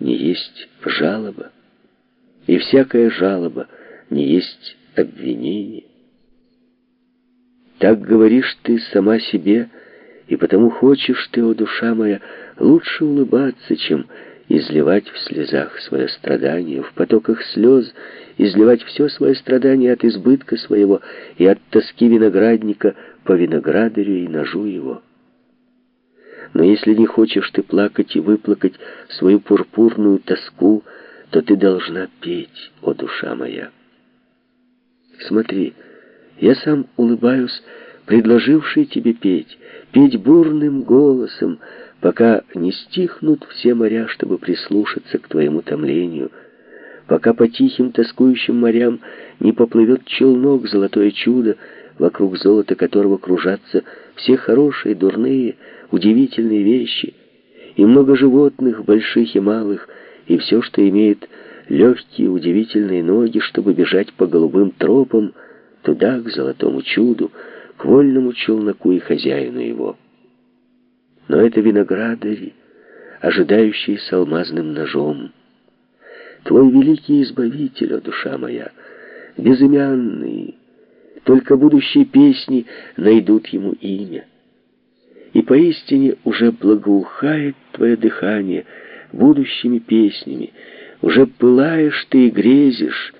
не есть жалоба, и всякая жалоба не есть обвинение. Так говоришь ты сама себе, и потому хочешь ты, о душа моя, лучше улыбаться, чем изливать в слезах свое страдание, в потоках слез изливать все свое страдание от избытка своего и от тоски виноградника по виноградарю и ножу его. Но если не хочешь ты плакать и выплакать свою пурпурную тоску, то ты должна петь, о душа моя. Смотри, я сам улыбаюсь, предложивший тебе петь, петь бурным голосом, пока не стихнут все моря, чтобы прислушаться к твоему томлению, пока по тихим тоскующим морям не поплывет челнок, золотое чудо, вокруг золота которого кружатся все хорошие, дурные, удивительные вещи, и много животных, больших и малых, и все, что имеет легкие, удивительные ноги, чтобы бежать по голубым тропам туда, к золотому чуду, к вольному челноку и хозяину его. Но это виноградари, ожидающие с алмазным ножом. Твой великий избавитель, о душа моя, безымянный, только будущие песни найдут ему имя. И поистине уже благоухает твое дыхание будущими песнями, уже пылаешь ты и грезишь,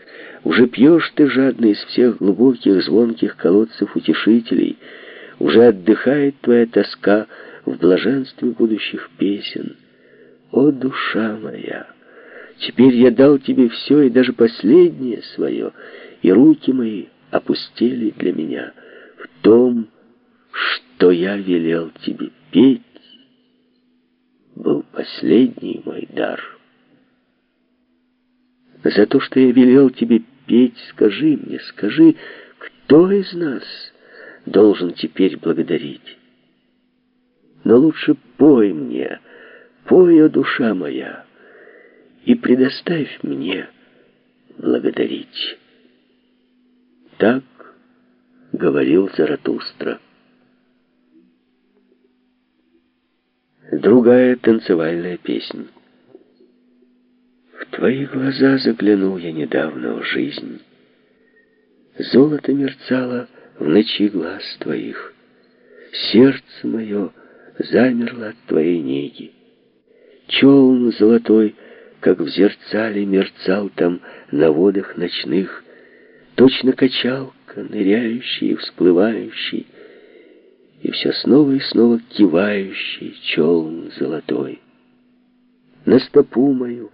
уже пьешь ты жадно из всех глубоких звонких колодцев утешителей, уже отдыхает твоя тоска в блаженстве будущих песен. О, душа моя! Теперь я дал тебе все и даже последнее свое, и руки мои опустели для меня в том, что я велел тебе петь, был последний мой дар. За то, что я велел тебе петь, скажи мне, скажи, кто из нас должен теперь благодарить? Но лучше пой мне, пой, о душа моя, и предоставь мне благодарить. Так говорил Заратустра. Другая танцевальная песня. В твои глаза заглянул я недавно в жизнь. Золото мерцало в ночи глаз твоих. Сердце мое замерло от твоей неги. Челн золотой, как в зерцале, мерцал там на водах ночных, Точно качалка, ныряющий и всплывающий, И все снова и снова кивающий челн золотой. На стопу мою,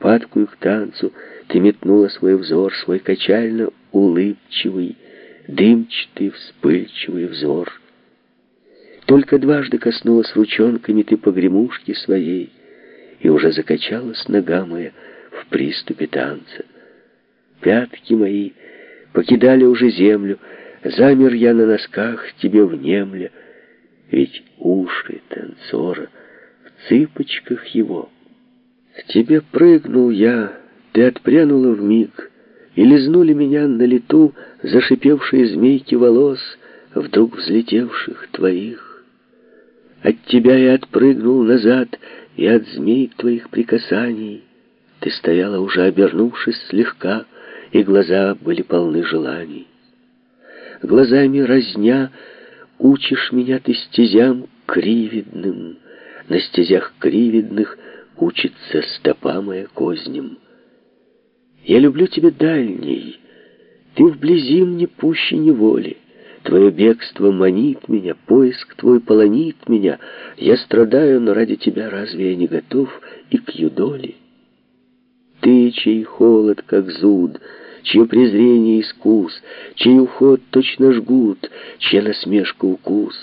падкую к танцу, Ты метнула свой взор, свой качально улыбчивый, Дымчатый, вспыльчивый взор. Только дважды коснулась ручонками Ты погремушки своей, И уже закачалась нога моя в приступе танца. Пятки мои — покидали уже землю. Замер я на носках, тебе внемля, ведь уши танцора в цыпочках его. К тебе прыгнул я, ты отпрянула в миг, и лизнули меня на лету зашипевшие змейки волос, вдруг взлетевших твоих. От тебя я отпрыгнул назад, и от змей твоих прикасаний ты стояла уже обернувшись слегка, и глаза были полны желаний. Глазами разня учишь меня ты стезям кривидным, на стезях кривидных учится стопа моя козням. Я люблю тебя дальней, ты вблизи мне пуще неволи. Твое бегство манит меня, поиск твой полонит меня. Я страдаю, но ради тебя разве я не готов и к юдоли? Ты, чей холод, как зуд, чье презрение искус, чей уход точно жгут, чья насмешка укус.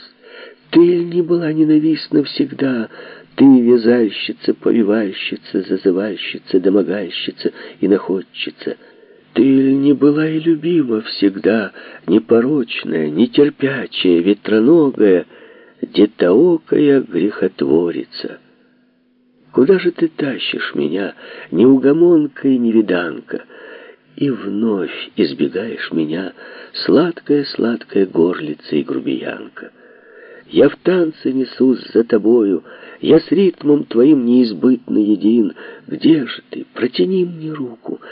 Ты ли не была ненавистна всегда, ты вязальщица, повивальщица, зазывальщица, домогальщица и находчица. Ты ли не была и любима всегда, непорочная, нетерпячая, ветроногая, детоокая грехотворица? Куда же ты тащишь меня, неугомонка и невиданка? И вновь избегаешь меня, сладкая-сладкая горлица и грубиянка. Я в танце несусь за тобою, Я с ритмом твоим неизбытно един. Где же ты? Протяни мне руку.